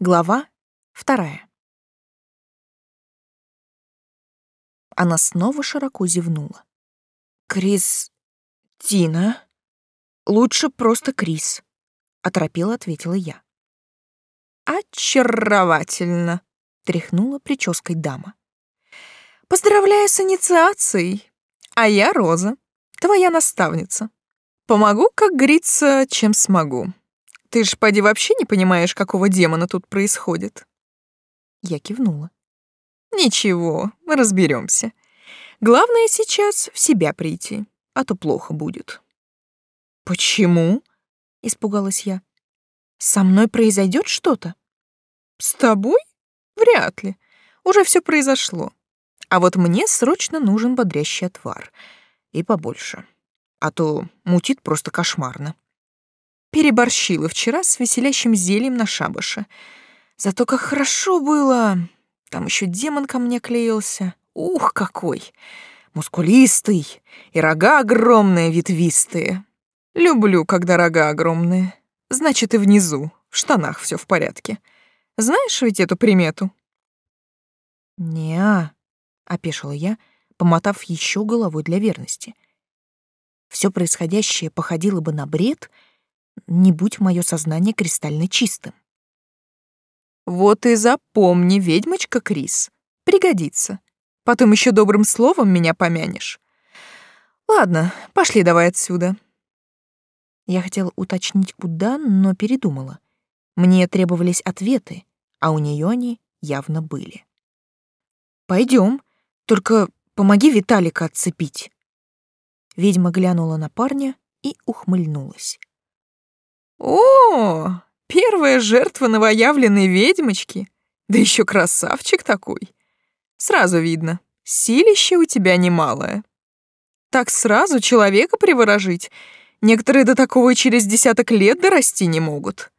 Глава вторая. Она снова широко зевнула. «Крис... Тина? Лучше просто Крис», — оторопела ответила я. «Очаровательно», — тряхнула прической дама. «Поздравляю с инициацией. А я Роза, твоя наставница. Помогу, как говорится, чем смогу. Ты ж, поди, вообще не понимаешь, какого демона тут происходит?» Я кивнула. «Ничего, мы разберемся. Главное сейчас в себя прийти, а то плохо будет». «Почему?» — испугалась я. «Со мной произойдет что-то?» «С тобой? Вряд ли. Уже все произошло. А вот мне срочно нужен бодрящий отвар. И побольше. А то мутит просто кошмарно». Переборщила вчера с веселящим зельем на шабаше. Зато как хорошо было. Там еще демон ко мне клеился. Ух, какой! Мускулистый, и рога огромные, ветвистые. Люблю, когда рога огромные. Значит, и внизу, в штанах все в порядке. Знаешь ведь эту примету? Не-а, опешила я, помотав еще головой для верности. Все происходящее походило бы на бред — не будь мое сознание кристально чистым. Вот и запомни, ведьмочка Крис, пригодится. Потом еще добрым словом меня помянешь. Ладно, пошли давай отсюда. Я хотела уточнить, куда, но передумала. Мне требовались ответы, а у нее они явно были. Пойдем, только помоги Виталика отцепить. Ведьма глянула на парня и ухмыльнулась. О, первая жертва новоявленной ведьмочки, да еще красавчик такой. Сразу видно, силище у тебя немалое. Так сразу человека приворожить. Некоторые до такого через десяток лет дорасти не могут.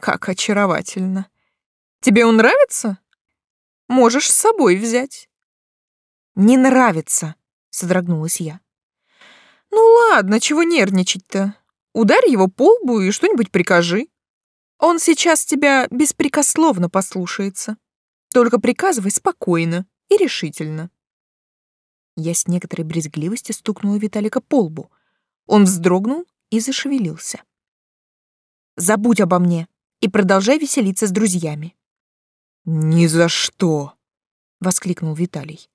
Как очаровательно. Тебе он нравится? Можешь с собой взять. Не нравится, содрогнулась я. Ну ладно, чего нервничать-то? Ударь его по лбу и что-нибудь прикажи. Он сейчас тебя беспрекословно послушается. Только приказывай спокойно и решительно. Я с некоторой брезгливостью стукнула Виталика по лбу. Он вздрогнул и зашевелился. «Забудь обо мне и продолжай веселиться с друзьями». «Ни за что!» — воскликнул Виталий.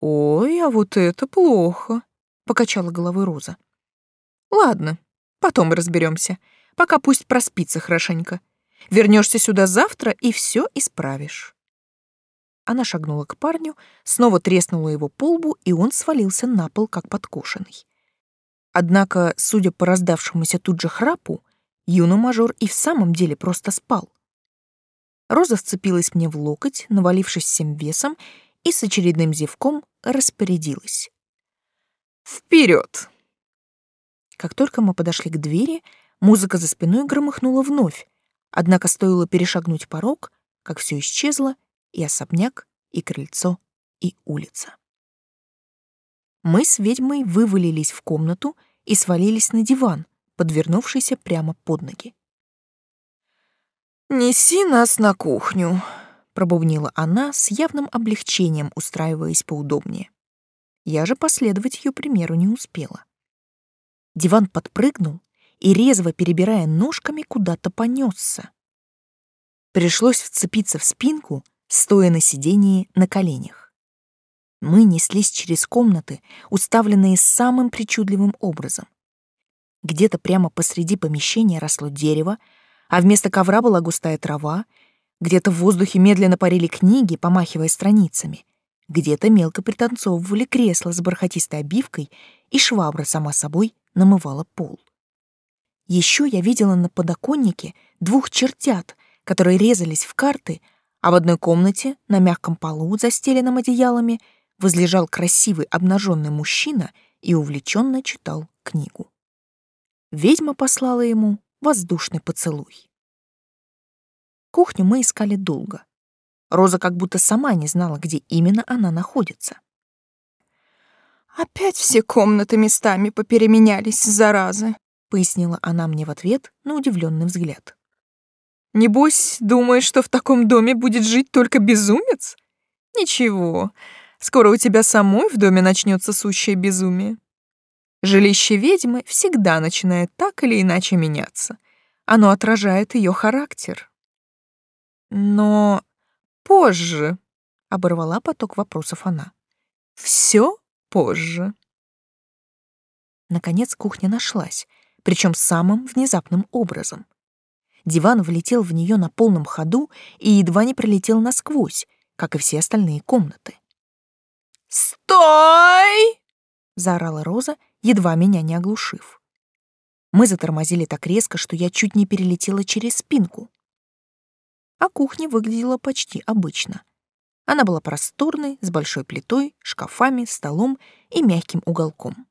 «Ой, а вот это плохо!» — покачала головой Роза. «Ладно, Потом разберемся. Пока пусть проспится хорошенько. Вернешься сюда завтра и все исправишь. Она шагнула к парню, снова треснула его по лбу, и он свалился на пол, как подкошенный. Однако, судя по раздавшемуся тут же храпу, юный мажор и в самом деле просто спал. Роза вцепилась мне в локоть, навалившись всем весом, и с очередным зевком распорядилась. «Вперед!» Как только мы подошли к двери, музыка за спиной громыхнула вновь, однако стоило перешагнуть порог, как все исчезло, и особняк, и крыльцо, и улица. Мы с ведьмой вывалились в комнату и свалились на диван, подвернувшийся прямо под ноги. «Неси нас на кухню», — пробубнила она с явным облегчением, устраиваясь поудобнее. Я же последовать ее примеру не успела. Диван подпрыгнул и, резво перебирая ножками, куда-то понесся. Пришлось вцепиться в спинку, стоя на сидении на коленях. Мы неслись через комнаты, уставленные самым причудливым образом. Где-то прямо посреди помещения росло дерево, а вместо ковра была густая трава, где-то в воздухе медленно парили книги, помахивая страницами, где-то мелко пританцовывали кресла с бархатистой обивкой, и швабра сама собой намывала пол. Еще я видела на подоконнике двух чертят, которые резались в карты, а в одной комнате на мягком полу, застеленном одеялами, возлежал красивый обнаженный мужчина и увлеченно читал книгу. Ведьма послала ему воздушный поцелуй. Кухню мы искали долго. Роза как будто сама не знала, где именно она находится. «Опять все комнаты местами попеременялись, заразы», — пояснила она мне в ответ на удивленный взгляд. Небось, думаешь, что в таком доме будет жить только безумец? Ничего, скоро у тебя самой в доме начнется сущее безумие. Жилище ведьмы всегда начинает так или иначе меняться. Оно отражает ее характер. Но позже, — оборвала поток вопросов она. Все позже. Наконец кухня нашлась, причем самым внезапным образом. Диван влетел в нее на полном ходу и едва не пролетел насквозь, как и все остальные комнаты. «Стой!» — заорала Роза, едва меня не оглушив. Мы затормозили так резко, что я чуть не перелетела через спинку. А кухня выглядела почти обычно. Она была просторной, с большой плитой, шкафами, столом и мягким уголком.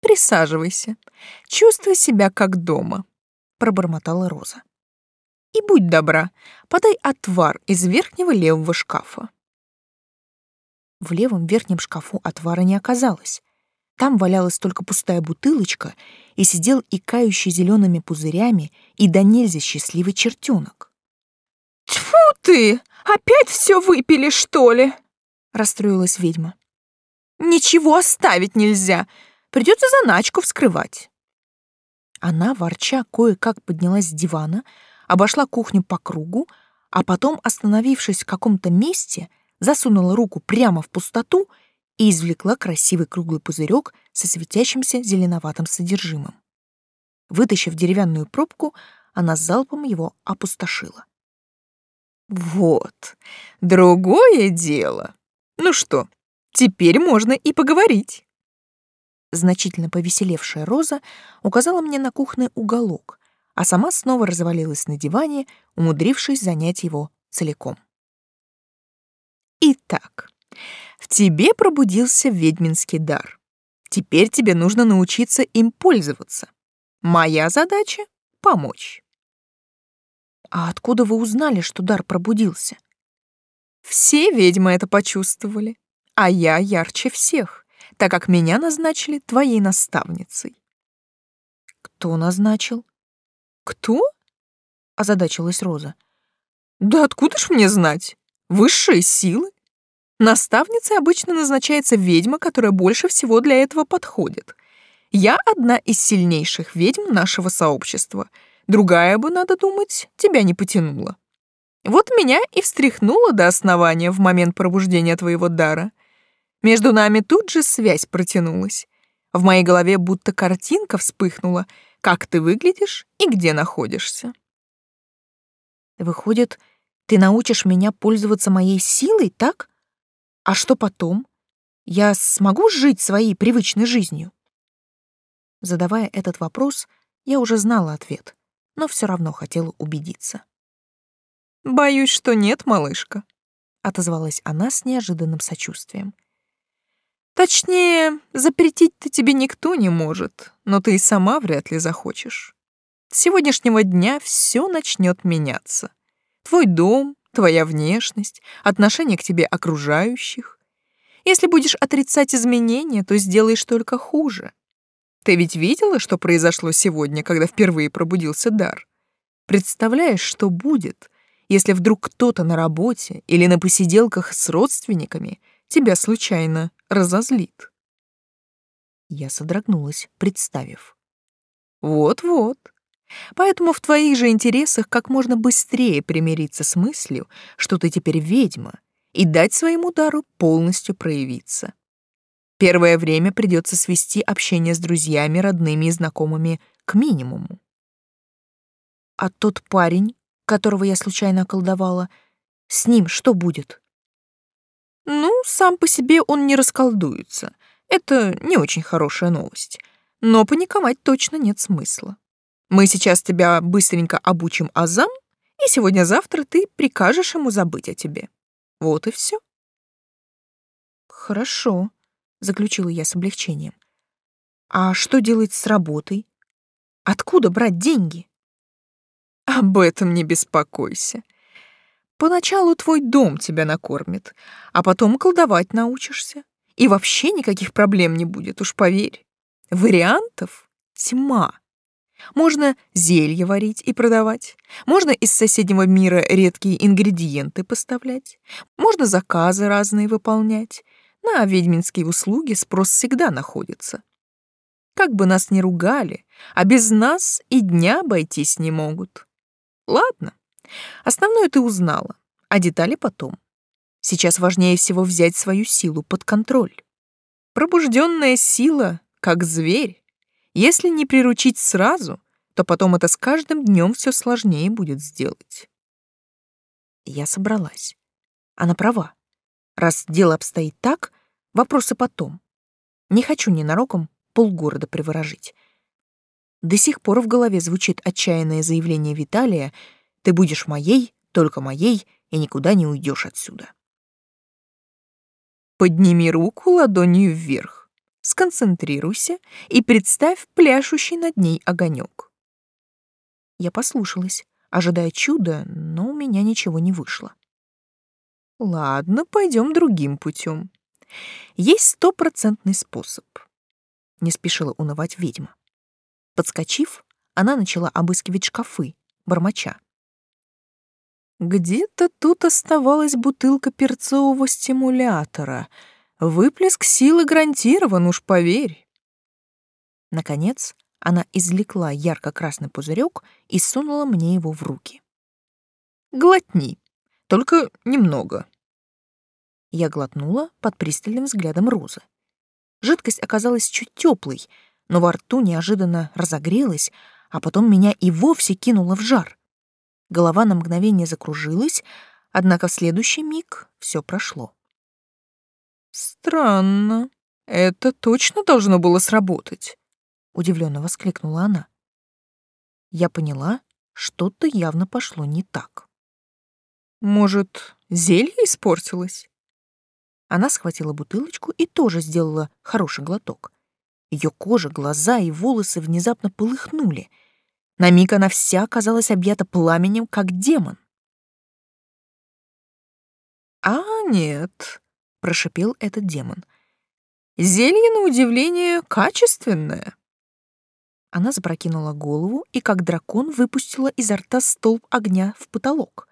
«Присаживайся. Чувствуй себя как дома», пробормотала Роза. И будь добра, подай отвар из верхнего левого шкафа. В левом верхнем шкафу отвара не оказалось. Там валялась только пустая бутылочка и сидел икающий зелеными пузырями и до нельзя счастливый чертенок. «Тьфу ты! Опять все выпили, что ли?» — расстроилась ведьма. «Ничего оставить нельзя. Придется заначку вскрывать». Она, ворча, кое-как поднялась с дивана, обошла кухню по кругу, а потом, остановившись в каком-то месте, засунула руку прямо в пустоту и извлекла красивый круглый пузырек со светящимся зеленоватым содержимым. Вытащив деревянную пробку, она залпом его опустошила. «Вот, другое дело. Ну что, теперь можно и поговорить». Значительно повеселевшая Роза указала мне на кухонный уголок, а сама снова развалилась на диване, умудрившись занять его целиком. Итак, в тебе пробудился ведьминский дар. Теперь тебе нужно научиться им пользоваться. Моя задача — помочь. А откуда вы узнали, что дар пробудился? Все ведьмы это почувствовали, а я ярче всех так как меня назначили твоей наставницей. Кто назначил? Кто? озадачилась Роза. Да откуда ж мне знать? Высшие силы? Наставницей обычно назначается ведьма, которая больше всего для этого подходит. Я одна из сильнейших ведьм нашего сообщества. Другая бы, надо думать, тебя не потянула. Вот меня и встряхнуло до основания в момент пробуждения твоего дара. Между нами тут же связь протянулась. В моей голове будто картинка вспыхнула, как ты выглядишь и где находишься. Выходит, ты научишь меня пользоваться моей силой, так? А что потом? Я смогу жить своей привычной жизнью? Задавая этот вопрос, я уже знала ответ, но все равно хотела убедиться. «Боюсь, что нет, малышка», — отозвалась она с неожиданным сочувствием. Точнее, запретить-то тебе никто не может, но ты и сама вряд ли захочешь. С сегодняшнего дня все начнет меняться. Твой дом, твоя внешность, отношение к тебе окружающих. Если будешь отрицать изменения, то сделаешь только хуже. Ты ведь видела, что произошло сегодня, когда впервые пробудился дар? Представляешь, что будет, если вдруг кто-то на работе или на посиделках с родственниками — тебя случайно разозлит. Я содрогнулась, представив. Вот-вот. Поэтому в твоих же интересах как можно быстрее примириться с мыслью, что ты теперь ведьма, и дать своему дару полностью проявиться. Первое время придется свести общение с друзьями, родными и знакомыми к минимуму. А тот парень, которого я случайно околдовала, с ним что будет? Ну, сам по себе он не расколдуется. Это не очень хорошая новость. Но паниковать точно нет смысла. Мы сейчас тебя быстренько обучим азам, и сегодня-завтра ты прикажешь ему забыть о тебе. Вот и все. Хорошо, заключила я с облегчением. А что делать с работой? Откуда брать деньги? Об этом не беспокойся. Поначалу твой дом тебя накормит, а потом колдовать научишься. И вообще никаких проблем не будет, уж поверь. Вариантов тьма. Можно зелье варить и продавать. Можно из соседнего мира редкие ингредиенты поставлять. Можно заказы разные выполнять. На ведьминские услуги спрос всегда находится. Как бы нас ни ругали, а без нас и дня обойтись не могут. Ладно, основное ты узнала, а детали потом. Сейчас важнее всего взять свою силу под контроль. Пробужденная сила, как зверь. Если не приручить сразу, то потом это с каждым днем все сложнее будет сделать. Я собралась. Она права. Раз дело обстоит так, вопросы потом. Не хочу ненароком полгорода приворожить. До сих пор в голове звучит отчаянное заявление Виталия «Ты будешь моей, только моей, и никуда не уйдешь отсюда». Подними руку ладонью вверх, сконцентрируйся и представь пляшущий над ней огонек. Я послушалась, ожидая чуда, но у меня ничего не вышло. Ладно, пойдем другим путем. Есть стопроцентный способ. Не спешила унывать ведьма. Подскочив, она начала обыскивать шкафы, бормоча. Где-то тут оставалась бутылка перцового стимулятора. Выплеск силы гарантирован, уж поверь. Наконец, она извлекла ярко-красный пузырек и сунула мне его в руки. «Глотни, только немного». Я глотнула под пристальным взглядом Розы. Жидкость оказалась чуть теплой, но во рту неожиданно разогрелась, а потом меня и вовсе кинуло в жар. Голова на мгновение закружилась, однако в следующий миг все прошло. «Странно. Это точно должно было сработать», — удивленно воскликнула она. Я поняла, что-то явно пошло не так. «Может, зелье испортилось?» Она схватила бутылочку и тоже сделала хороший глоток. Ее кожа, глаза и волосы внезапно полыхнули. На миг она вся оказалась объята пламенем, как демон. «А нет», — прошипел этот демон. «Зелье, на удивление, качественное». Она запрокинула голову и, как дракон, выпустила изо рта столб огня в потолок.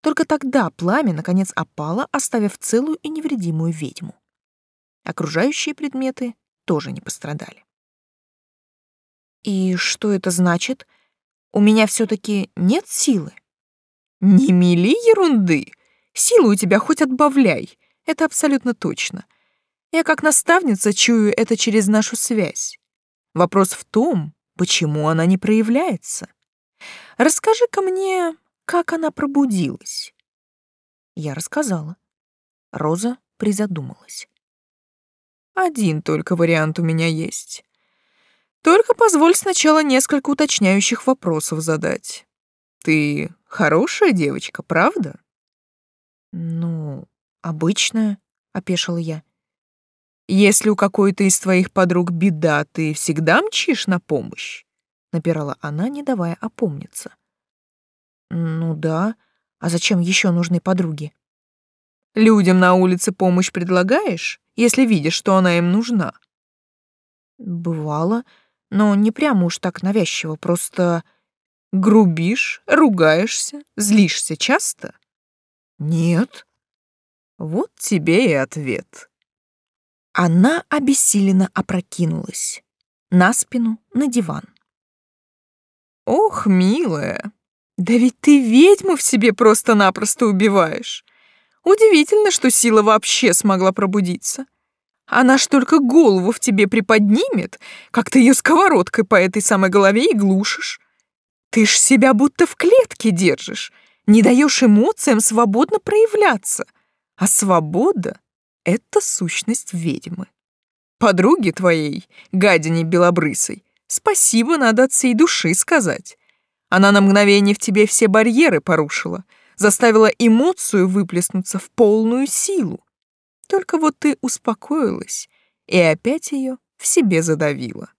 Только тогда пламя, наконец, опало, оставив целую и невредимую ведьму. Окружающие предметы тоже не пострадали. И что это значит? У меня все таки нет силы? Не мели ерунды. Силу у тебя хоть отбавляй. Это абсолютно точно. Я как наставница чую это через нашу связь. Вопрос в том, почему она не проявляется. Расскажи-ка мне, как она пробудилась. Я рассказала. Роза призадумалась. Один только вариант у меня есть. Только позволь сначала несколько уточняющих вопросов задать. Ты хорошая девочка, правда? Ну, обычная, опешила я. Если у какой-то из твоих подруг беда, ты всегда мчишь на помощь? Напирала она, не давая опомниться. Ну да, а зачем еще нужны подруги? Людям на улице помощь предлагаешь, если видишь, что она им нужна? Бывало, но не прямо уж так навязчиво, просто грубишь, ругаешься, злишься часто? Нет. Вот тебе и ответ. Она обессиленно опрокинулась на спину, на диван. Ох, милая, да ведь ты ведьму в себе просто-напросто убиваешь. Удивительно, что сила вообще смогла пробудиться. Она ж только голову в тебе приподнимет, как ты ее сковородкой по этой самой голове и глушишь. Ты ж себя будто в клетке держишь, не даешь эмоциям свободно проявляться. А свобода — это сущность ведьмы. Подруге твоей, гадине белобрысой, спасибо надо от всей души сказать. Она на мгновение в тебе все барьеры порушила — заставила эмоцию выплеснуться в полную силу. Только вот ты успокоилась и опять ее в себе задавила.